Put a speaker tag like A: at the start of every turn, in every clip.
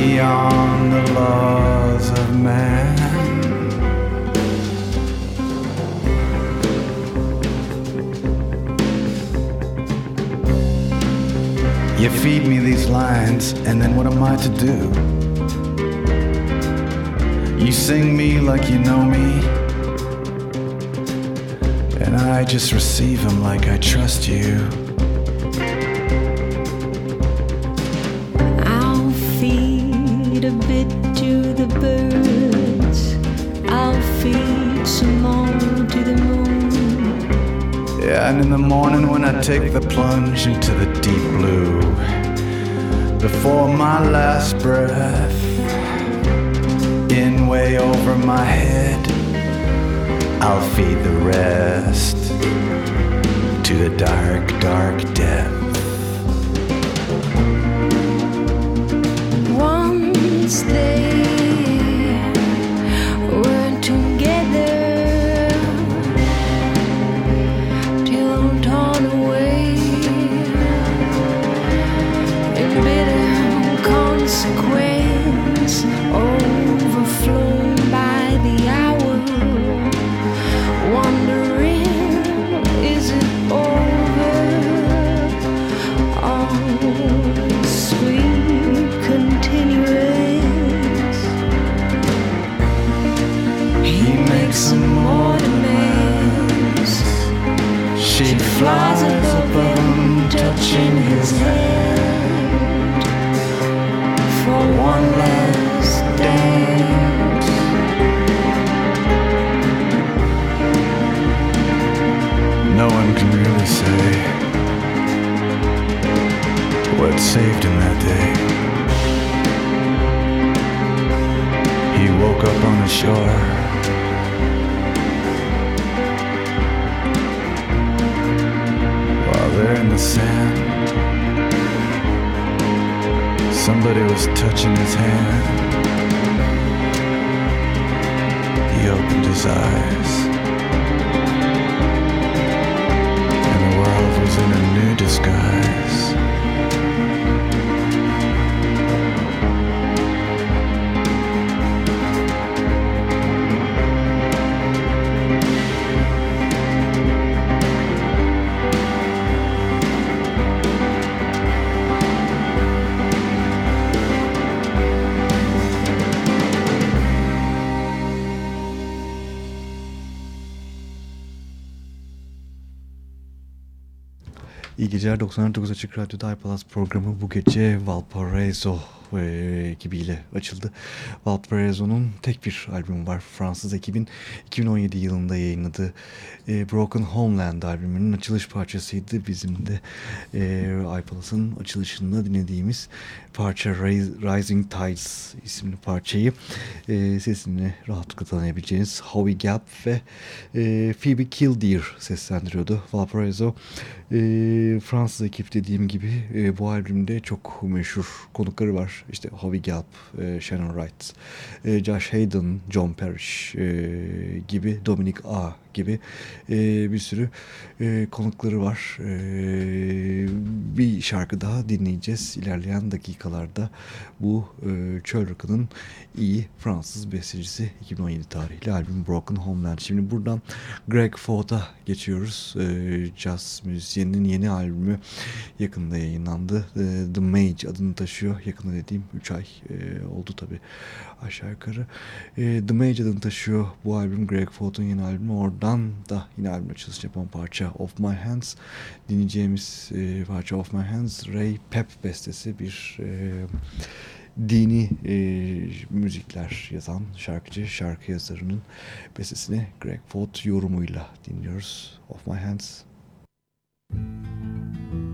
A: beyond the
B: laws of man. You feed me these lines, and then what am I to do? You sing me like you know me, and I just receive them like I trust you.
A: Feed some more to the moon.
B: Yeah, and in the morning when I take the plunge into the deep blue, before my last breath, in way over my head, I'll feed the rest to the dark, dark depth.
A: Once they
B: can really say what saved him that day. He woke up on the shore. While they're in the sand, somebody was touching his hand. He opened his eyes.
C: skies. Geceler 99 Açık Radyo'da iPalaz programı bu gece Valparaiso e, ekibiyle açıldı. Valparaiso'nun tek bir albümü var. Fransız ekibin 2017 yılında yayınladığı e, Broken Homeland albümünün açılış parçasıydı. Bizim de e, iPalas'ın açılışında dinlediğimiz parça Rising Tides isimli parçayı e, sesini rahatlıkla tanıyabileceğiniz Howie Gap ve e, Phoebe Killdeer seslendiriyordu. Valparaiso e, Fransız ekip dediğim gibi e, bu albümde çok meşhur konukları var. İşte Howie Gap, e, Shannon Wright, e, Josh Hayden, John Parrish e, gibi, Dominic A gibi e, bir sürü e, konukları var. E, bir şarkı daha dinleyeceğiz ilerleyen dakikalarda. Bu e, Çöl Rock'ının iyi Fransız bestecisi 2017 tarihli albüm Broken Homeland. Şimdi buradan Greg Ford'a geçiyoruz. E, jazz müzisyeninin yeni albümü yakında yayınlandı. E, The Mage adını taşıyor. Yakında dediğim 3 ay e, oldu tabi aşağı yukarı. E, The Mage adını taşıyor bu albüm Greg Ford'un yeni albümü. Oradan da yine albüm açılışı yapan parça Of My Hands. Dinleyeceğimiz e, parça Of My Hands Ray Pep bestesi bir e, dini e, müzikler yazan şarkıcı, şarkı yazarının bestesini Greg Ford yorumuyla dinliyoruz. Of My Hands. Müzik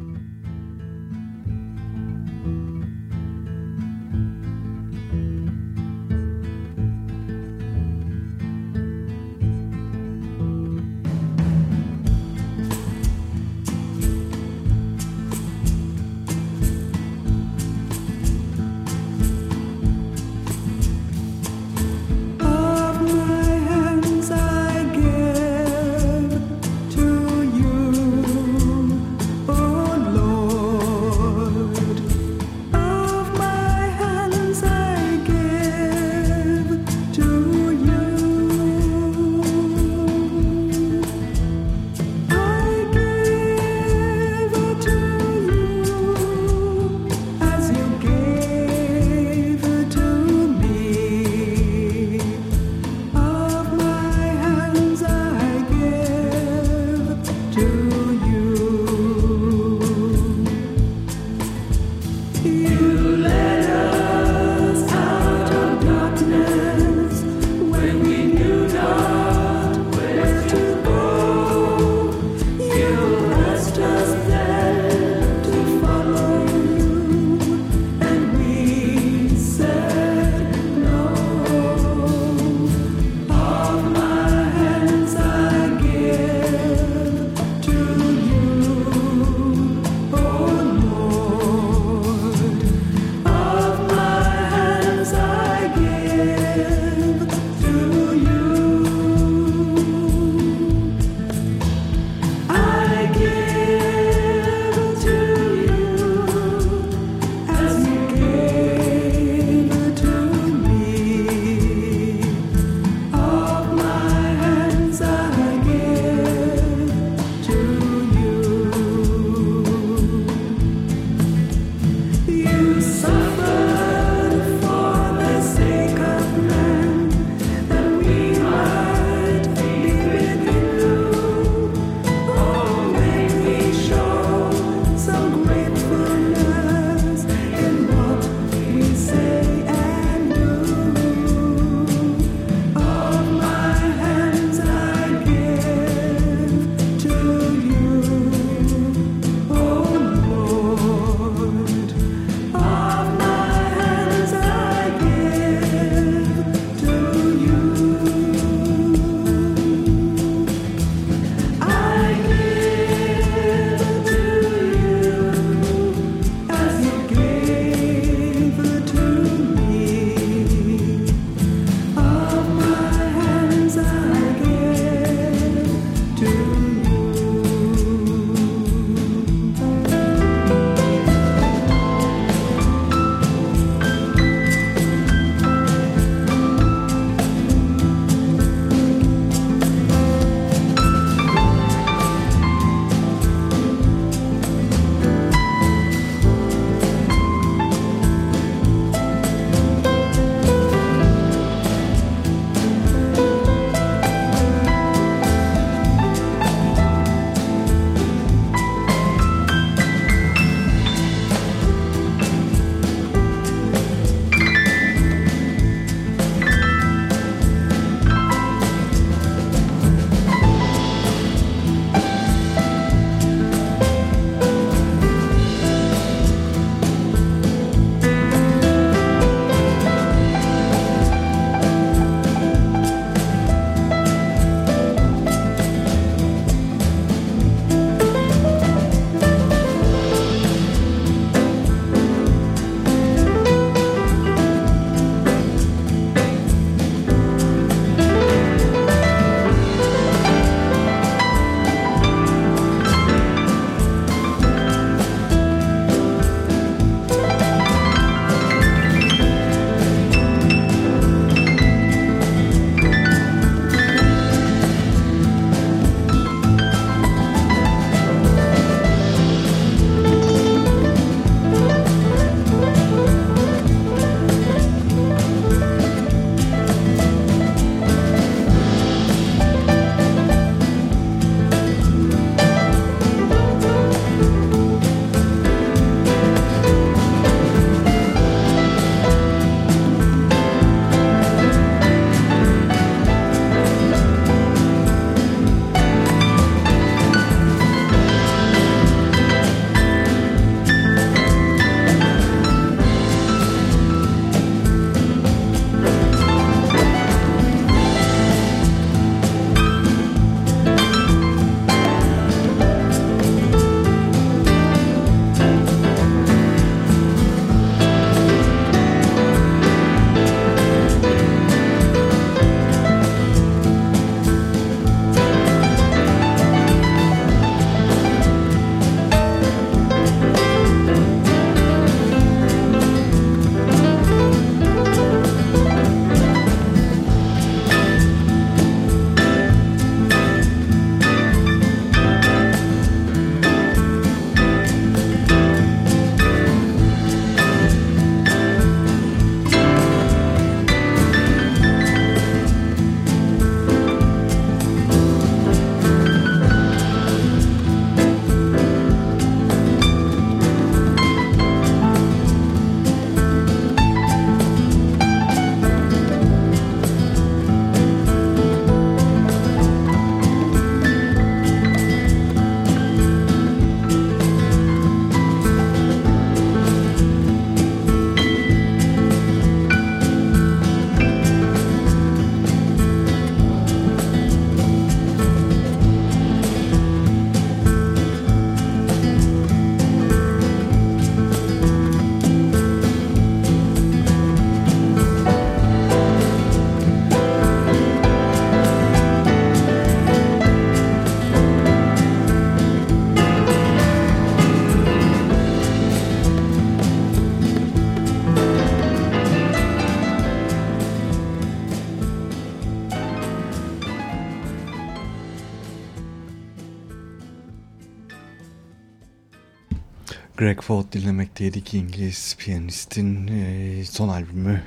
C: Greg Ford dinlemekteydik İngiliz piyanistin e, son albümü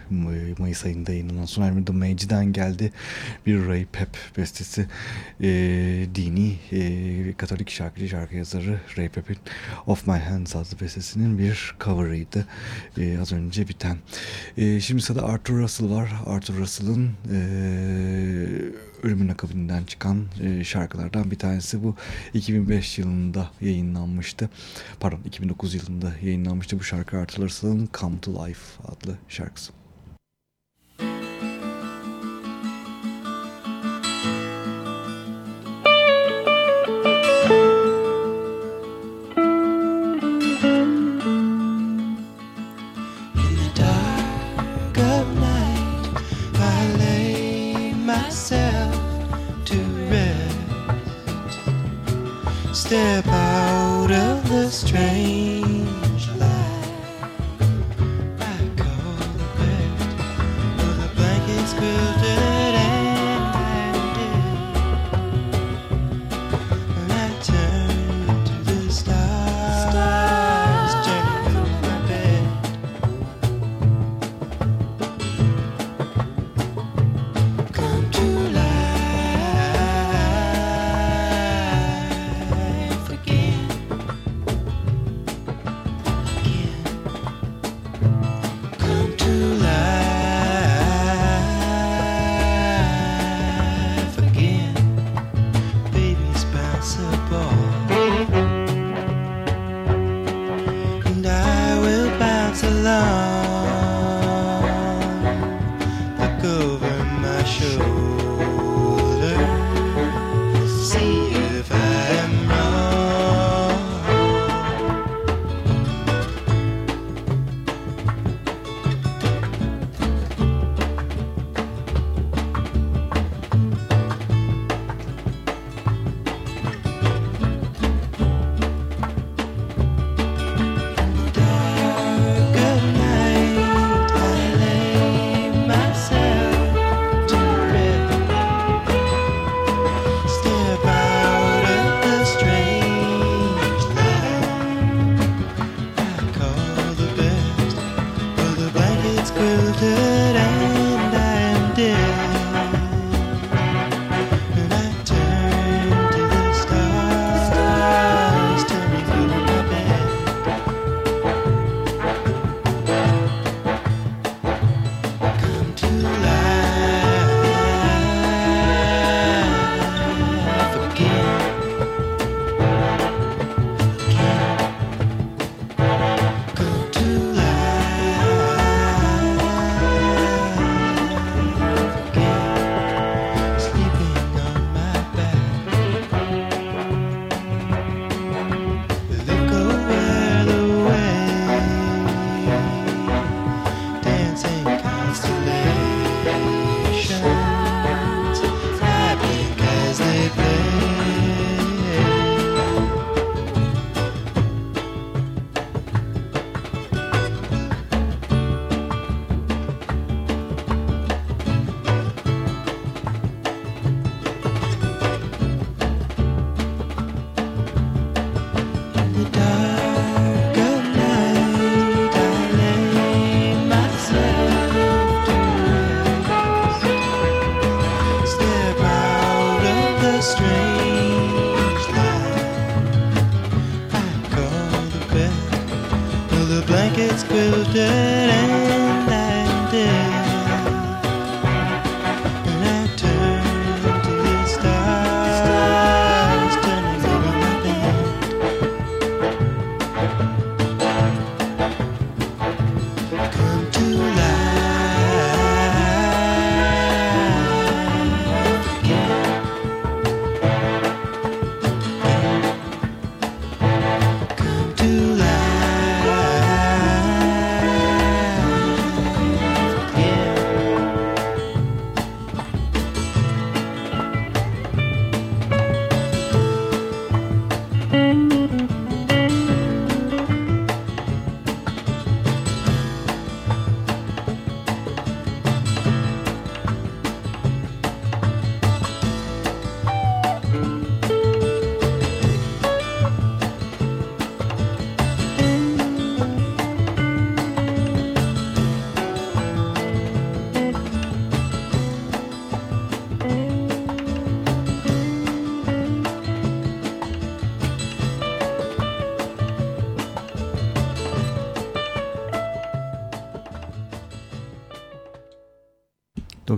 C: Mayıs ayında yayınlanan son albümü The Mage'den geldi. Bir Ray Pep bestesi e, dini e, Katolik şarkıcı şarkı yazarı Ray Pep'in Of My Hands adlı bestesinin bir cover'ıydı e, az önce biten. E, şimdi sırada Arthur Russell var. Arthur Russell'ın e, ölümün akabından çıkan e, şarkılardan bir tanesi bu 2005 yılında yayınlanmıştı. Pardon 2009 yılında yayınlanmıştı bu şarkı Russell'ın Come to Life adlı şarkısı.
D: Look over my shoulder,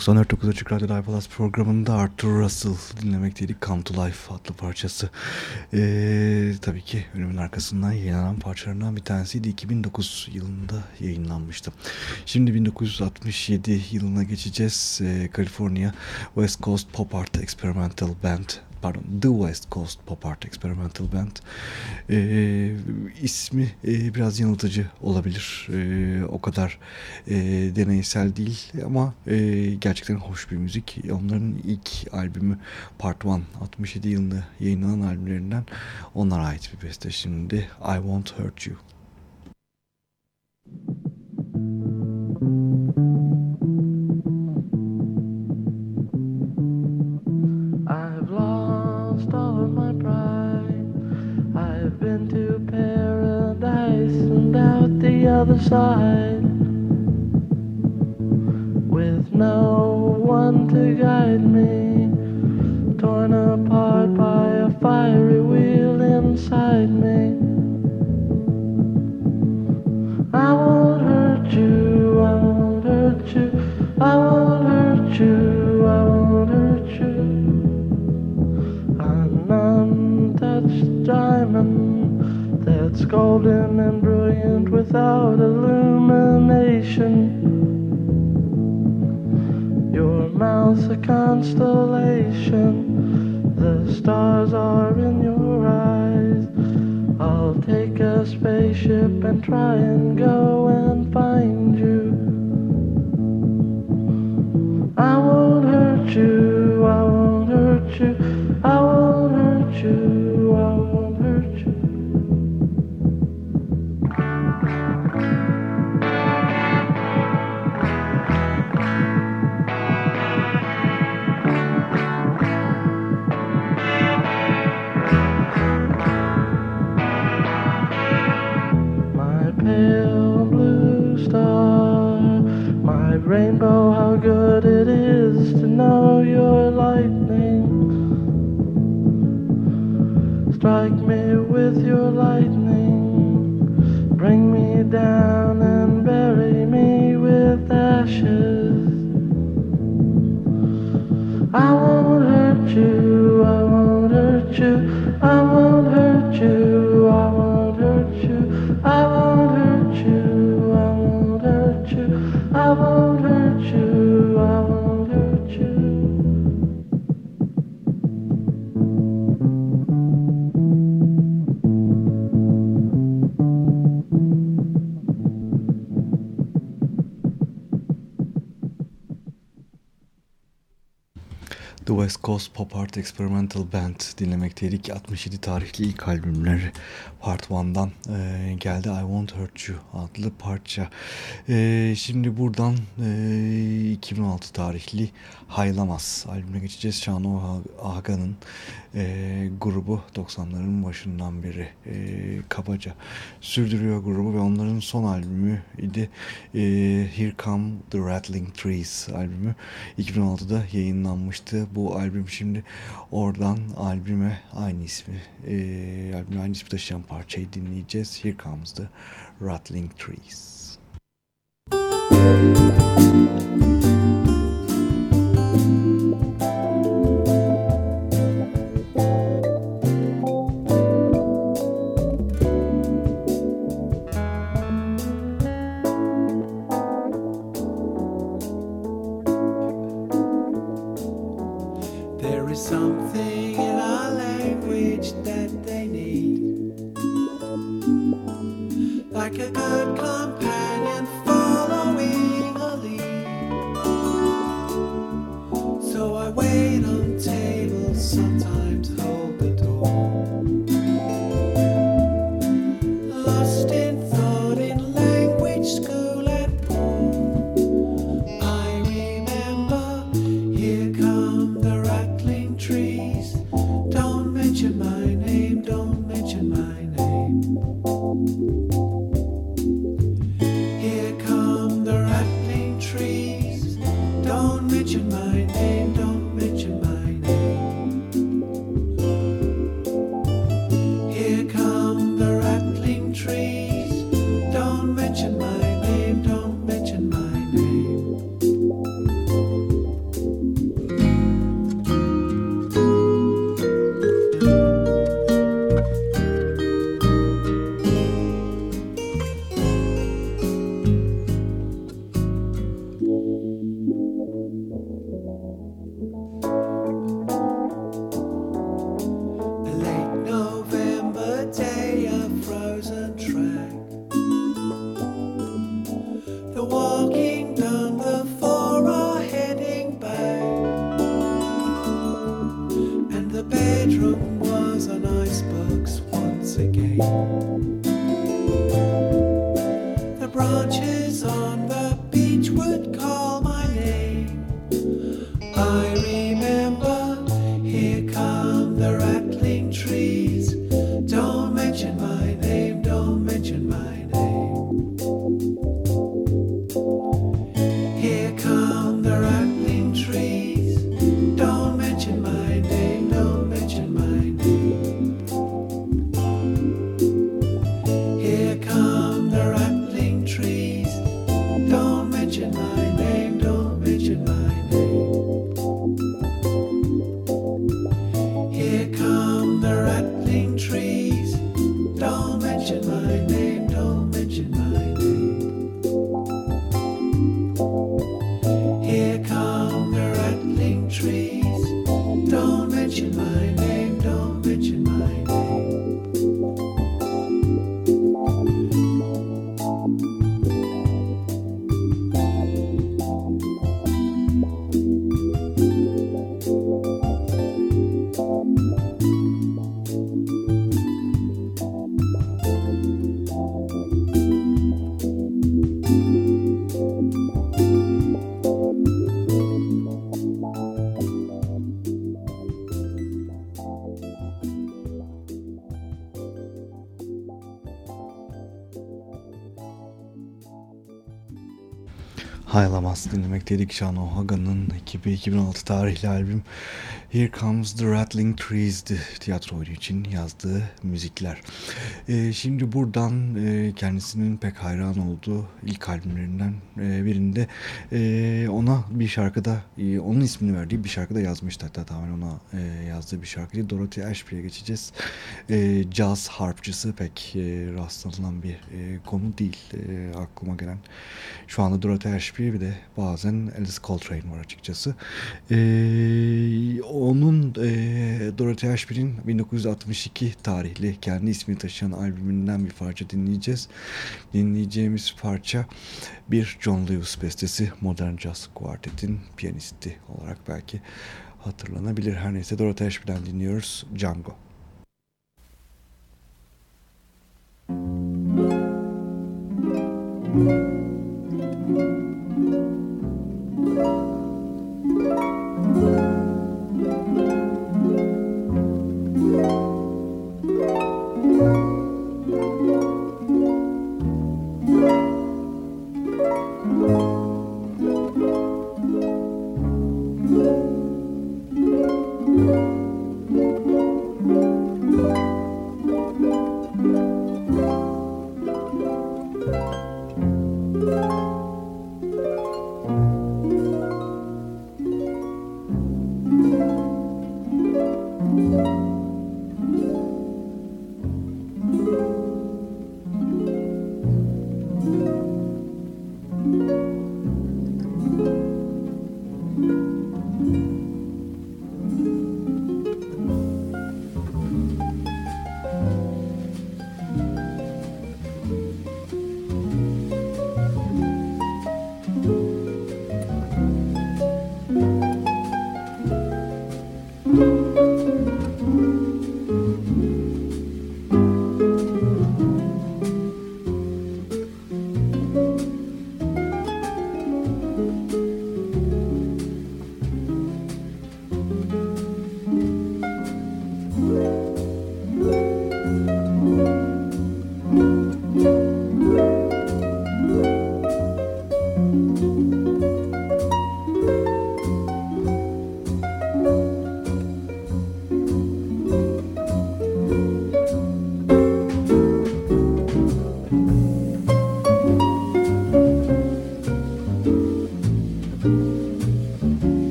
C: 94.9 Açık Radyo Live Plus programında Arthur Russell dinlemekteydik. Come to Life adlı parçası. Ee, tabii ki ölümün arkasından yayınlanan parçalarından bir tanesiydi. 2009 yılında yayınlanmıştı. Şimdi 1967 yılına geçeceğiz. Ee, California West Coast Pop Art Experimental Band pardon The West Coast Pop Art Experimental Band. E, ismi e, biraz yanıltıcı olabilir. E, o kadar e, deneysel değil ama e, gerçekten hoş bir müzik. Onların ilk albümü Part 1 67 yılında yayınlanan albümlerinden onlara ait bir beste. Şimdi I Won't Hurt You
E: other side. With no one to guide me, torn apart by a fiery wheel inside me. I won't hurt you, I won't hurt you, I won't hurt you, golden and brilliant without illumination. Your mouth's a constellation, the stars are in your eyes. I'll take a spaceship and try and go and find you. I won't hurt you, I won't hurt you, I won't rainbow, how good it is to know your lightning. Strike me with your lightning,
C: Pop Art Experimental Band dinlemekteydik. 67 tarihli ilk albümleri Part 1'dan e, geldi I Won't Hurt You adlı parça. E, şimdi buradan e, 2016 tarihli Haylamaz albümüne geçeceğiz. Şano Aga'nın e, grubu 90'ların başından beri e, kabaca sürdürüyor grubu ve onların son albümü idi. E, Here Come the Rattling Trees albümü 2016'da yayınlanmıştı. Bu albüm şimdi oradan albüme aynı ismi e, albüme aynı ismi taşıyan parçayı dinleyeceğiz. Here Comes the Rattling Trees.
F: There language that they need. Like a good companion
C: Haylamas dinlemekteydik Sean O'Hagan'ın ekibi 2006 tarihli albüm Here Comes the Rattling Trees'di tiyatro oyunu için yazdığı müzikler. Ee, şimdi buradan e, kendisinin pek hayran olduğu ilk albümlerinden e, birinde e, ona bir şarkıda e, onun ismini verdiği bir şarkıda yazmıştı hatta tamamen ona e, yazdığı bir şarkıydı. Dorothy Ashby'ye geçeceğiz. E, caz harpçısı pek e, rastlanılan bir e, konu değil e, aklıma gelen. Şu anda Dorothy Ashby bir de bazen Alice Coltrane var açıkçası. Ee, onun e, Dorothy Ashby'nin 1962 tarihli kendi ismini taşıyan albümünden bir parça dinleyeceğiz. Dinleyeceğimiz parça bir John Lewis bestesi Modern Jazz Quartet'in piyanisti olarak belki hatırlanabilir. Her neyse Dorothy Ashby'den dinliyoruz Django.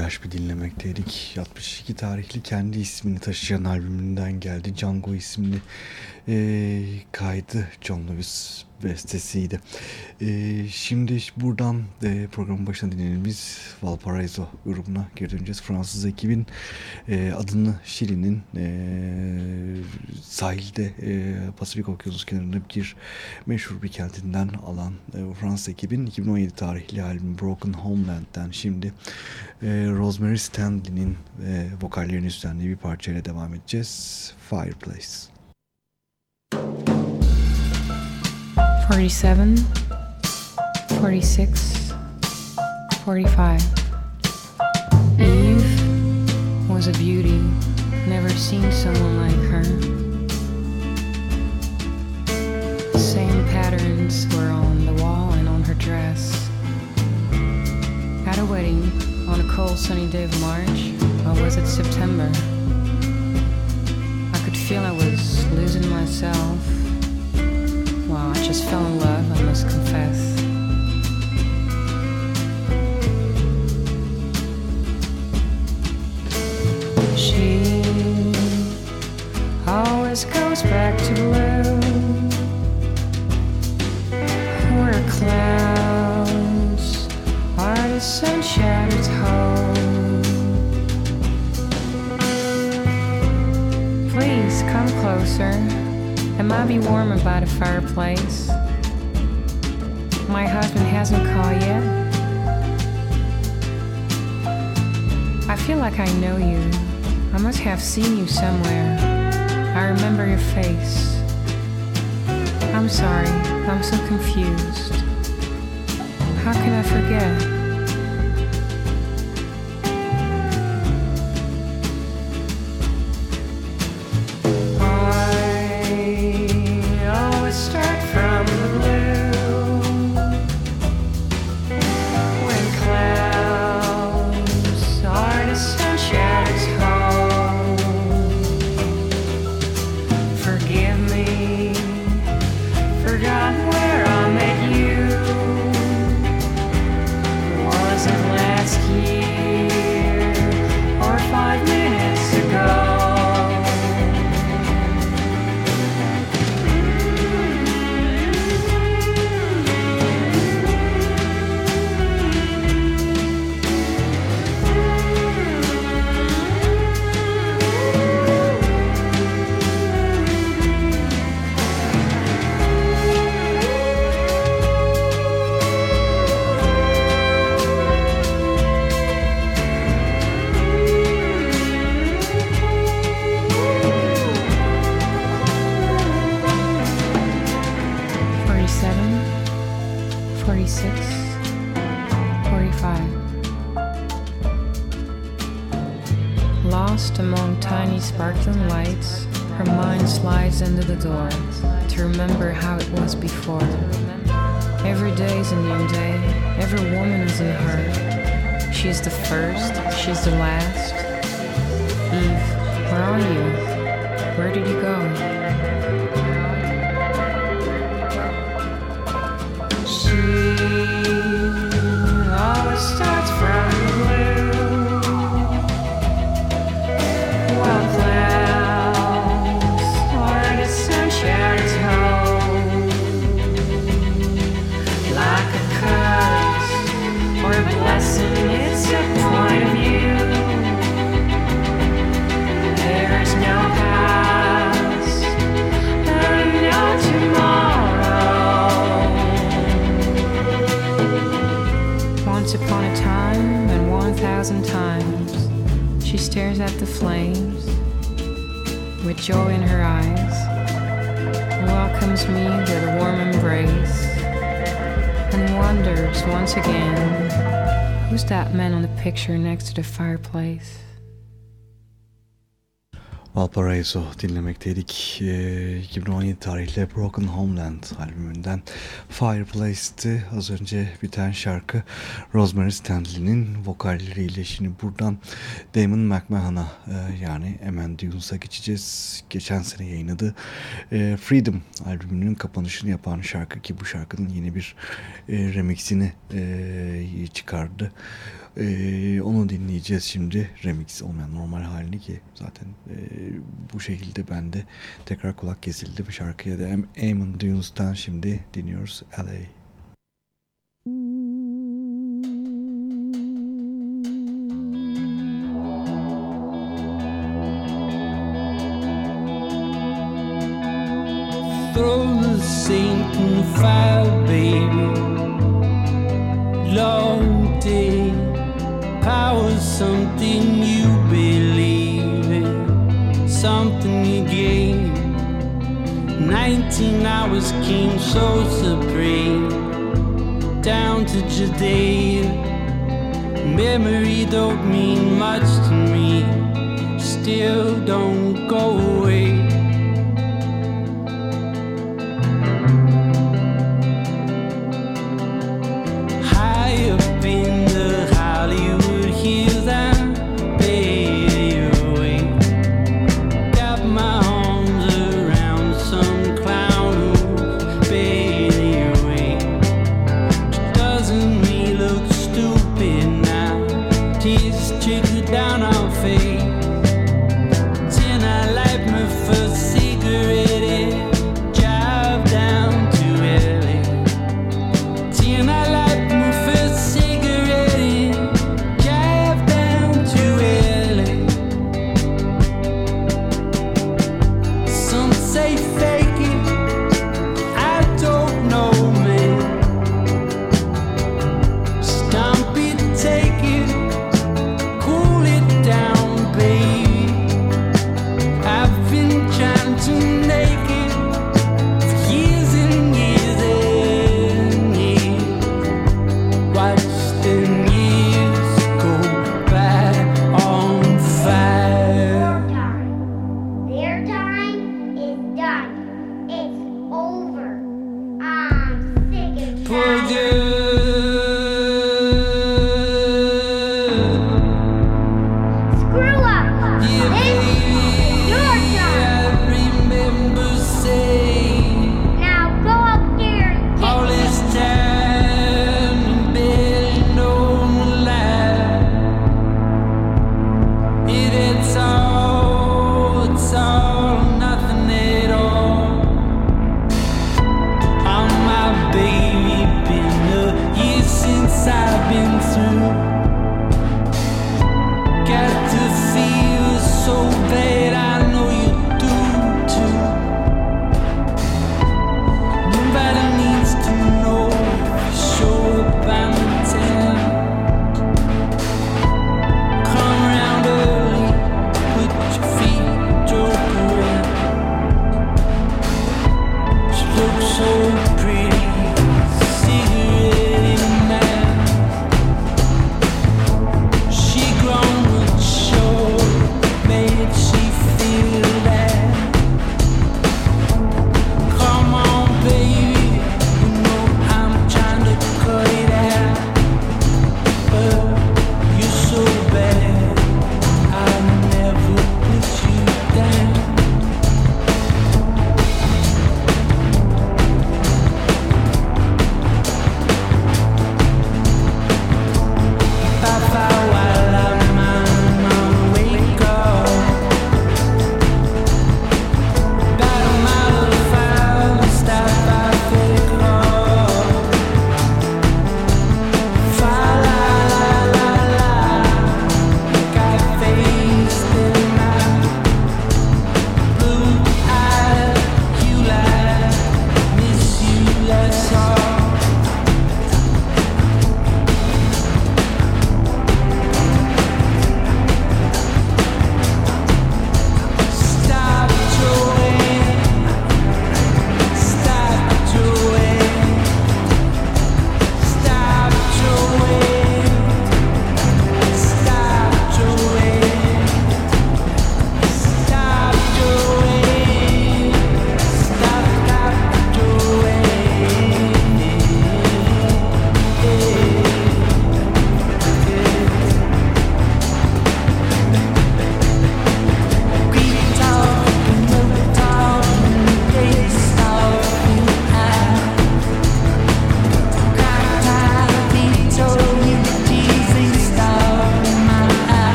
C: Ashby dinlemekteydik. 62 tarihli kendi ismini taşıyan albümünden geldi. Django isimli e, kaydı John Lewis bestesiydi. E, şimdi buradan e, programın başına dinlediğimiz Valparaiso grubuna geri döneceğiz. Fransız ekibin e, adını Şili'nin e, sahilde e, Pasifik Okyanus kenarında bir meşhur bir kentinden alan e, Fransız ekibin 2017 tarihli albüm Broken Homeland'den şimdi e, Rosemary Stanley'nin e, vokallerini üstlendiği bir parçayla devam edeceğiz. Fireplace.
G: 47, 46, 45. Eve was a beauty, never seen someone like her. Same patterns were on the wall and on her dress. At a wedding on a cold sunny day of March, or was it September? I could feel I was losing myself. Well, I just fell in love, I must confess. She always goes back to where closer. It might be warmer by the fireplace. My husband hasn't called yet. I feel like I know you. I must have seen you somewhere. I remember your face. I'm sorry, I'm so confused. How can I forget? Picture next to the fireplace?
C: Valparaiso dinlemekteydik. Ee, 2017 tarihli Broken Homeland albümünden Fireplace'ti. Az önce biten şarkı Rosemary Stanley'nin vokalleriyle. Şimdi buradan Damon McMahon'a e, yani Eman Dunes'a geçeceğiz. Geçen sene yayınladı. E, Freedom albümünün kapanışını yapan şarkı ki bu şarkının yeni bir e, remixini e, çıkardı. Ee, onu dinleyeceğiz şimdi. Remix olmayan normal halini ki zaten e, bu şekilde bende tekrar kulak kesildi. Bu şarkıya da Eamon Dunes'tan şimdi dinliyoruz LA.
H: Throw the in the fire, baby. Long day, power, something you believe in, something you gain. 19 hours came so supreme, down to Judea. Memory don't mean much to me, still don't go away.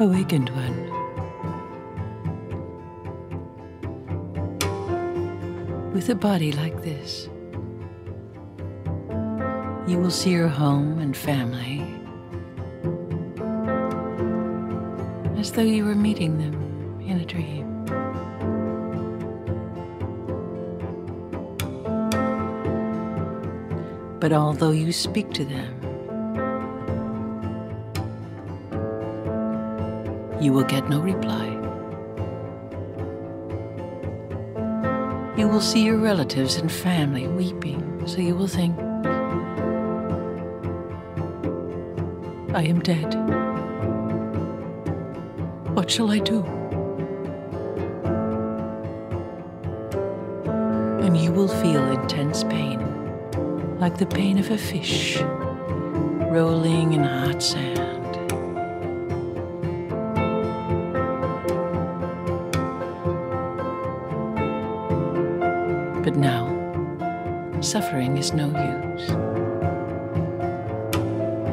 I: Awakened one. With a body like this, you will see your home and family as though you were meeting them in a dream. But although you speak to them, you will get no reply. You will see your relatives and family weeping, so you will think, I am dead. What shall I do? And you will feel intense pain, like the pain of a fish rolling in hot sand. Suffering is no use.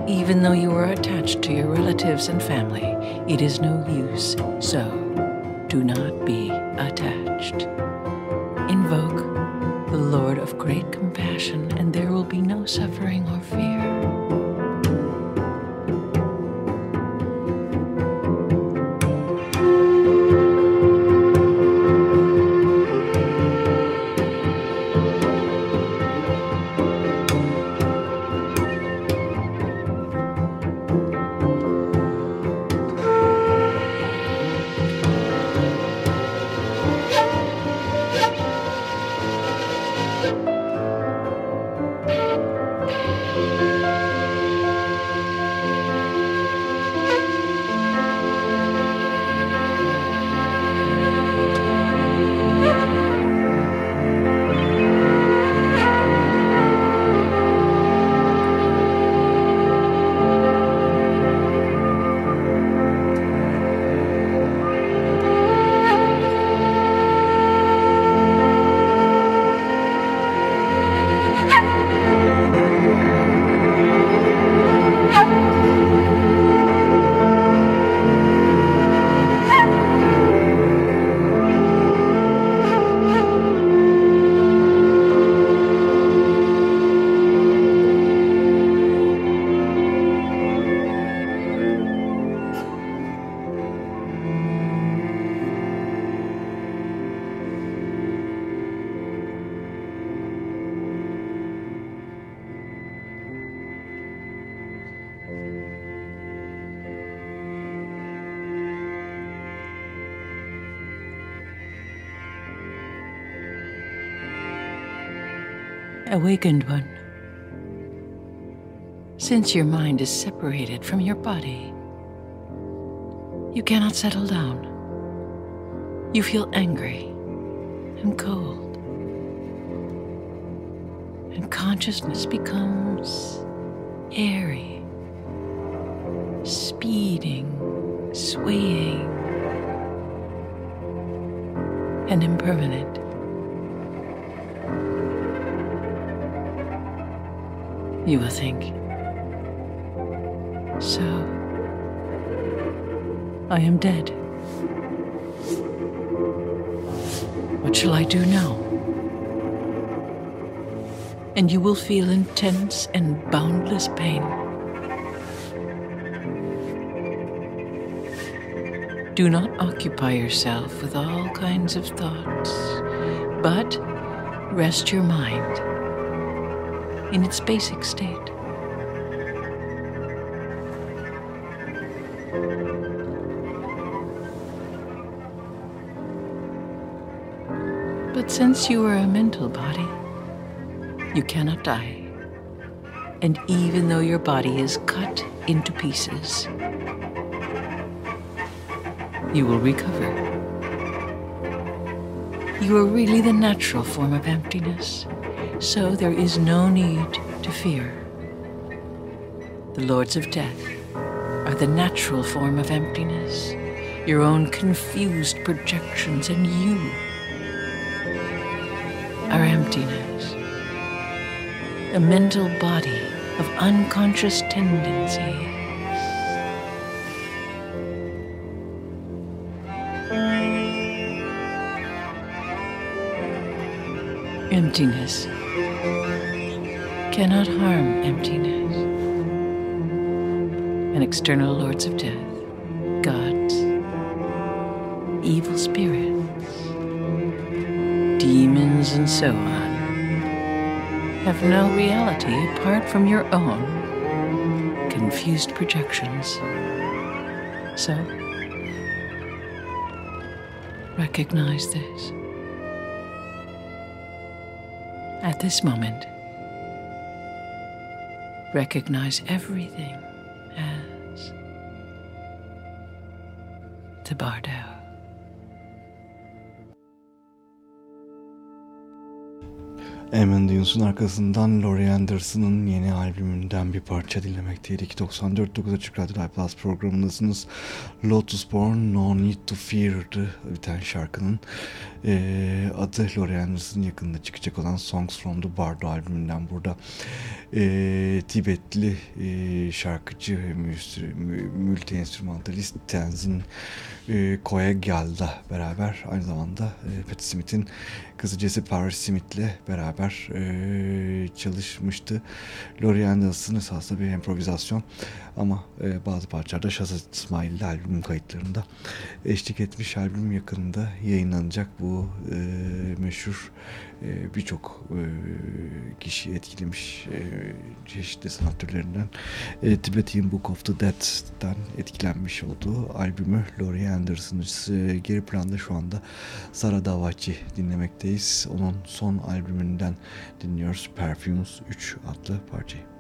I: Even though you are attached to your relatives and family, it is no use. So, do not be attached. Invoke the Lord of great compassion, and there will be no suffering or fear. Awakened one. Since your mind is separated from your body, you cannot settle down. You feel angry and cold. And consciousness becomes airy, so I am dead. What shall I do now? And you will feel intense and boundless pain. Do not occupy yourself with all kinds of thoughts, but rest your mind in its basic state. But since you are a mental body, you cannot die. And even though your body is cut into pieces, you will recover. You are really the natural form of emptiness, so there is no need to fear. The lords of death are the natural form of emptiness, your own confused projections, and you emptiness, a mental body of unconscious tendencies. Emptiness cannot harm emptiness. And external lords of death, gods, evil spirits, demons, and so on have no reality apart from your own confused projections. So, recognize this. At this moment, recognize everything as the Bardo.
C: Eamon Dunes'un arkasından Laurie Anderson'ın yeni albümünden bir parça dinlemekteydik. 94.9 Açık Radyo Live Plus programındasınız. Lotus Born No Need To Fear'dı biten şarkının e, adı Anderson'ın yakında çıkacak olan Songs From The Bardo albümünden burada. E, Tibetli e, şarkıcı multi enstrümantalist Tenzin e, Koyagyal'la beraber aynı zamanda e, Patti Smith'in kızı Jessie Paris Smith'le beraber e, çalışmıştı. Laurie Anderson esasında bir improvizasyon ama e, bazı parçalarda Shazad İsmail'le albüm kayıtlarında eşlik etmiş. Albüm yakında yayınlanacak bu e, meşhur e, birçok e, kişi etkilemiş e, çeşitli sanat türlerinden e, Tibetan Book of the Dead'den etkilenmiş olduğu albümü Laurie Anderson'ın e, geri planda şu anda Sara Davachi dinlemekteyiz. Onun son albümünden dinliyoruz Perfumes 3 adlı parçayı.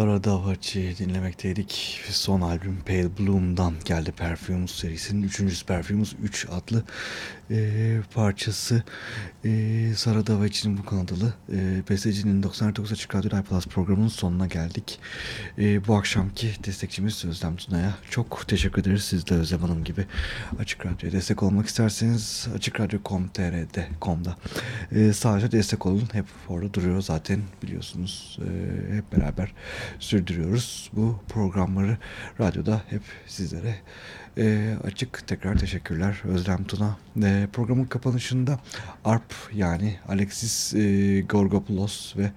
C: Sara Davachi dinlemekteydik. Son albüm Pale Bloom'dan geldi Perfumes serisinin. Üçüncüsü Perfumes 3 adlı e, parçası. E, Sara Davachi'nin bu Kanadalı e, bestecinin 99 Açık Radyo Plus programının sonuna geldik. E, bu akşamki destekçimiz Özlem Tuna'ya çok teşekkür ederiz. Siz de Özlem Hanım gibi Açık Radyo'ya destek olmak isterseniz açıkradyo.com.tr'de komda e, sadece destek olun. Hep orada duruyor zaten biliyorsunuz. E, hep beraber sürdürüyoruz. Bu programları radyoda hep sizlere e, açık. Tekrar teşekkürler Özlem Tuna. E, programın kapanışında ARP yani Alexis e, Gorgopoulos ve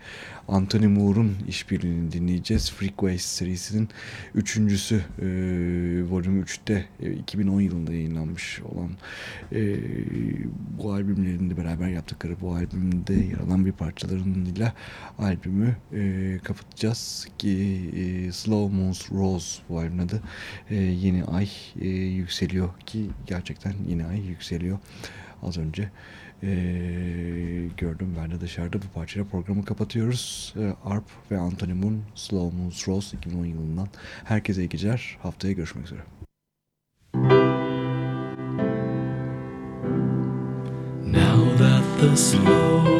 C: Anthony Moore'un işbirliğini dinleyeceğiz. Freakways serisinin üçüncüsü e, volüm 3'te e, 2010 yılında yayınlanmış olan e, bu albümlerinde beraber yaptıkları bu albümde yer alan bir parçalarıyla albümü e, kapatacağız ki e, Slow Moons Rose bu albümün adı e, yeni ay e, yükseliyor ki gerçekten yeni ay yükseliyor az önce ee, gördüm ben de dışarıda bu parçayla programı kapatıyoruz. Ee, Arp ve Anthony Moon Slow Moons Rose 2010 yılından herkese iyi geceler. Haftaya görüşmek üzere.
J: Now that the slow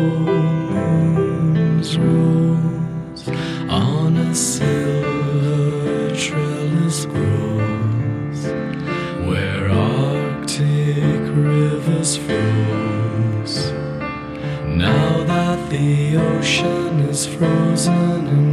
J: moons rose on a silver trellis grows, frozen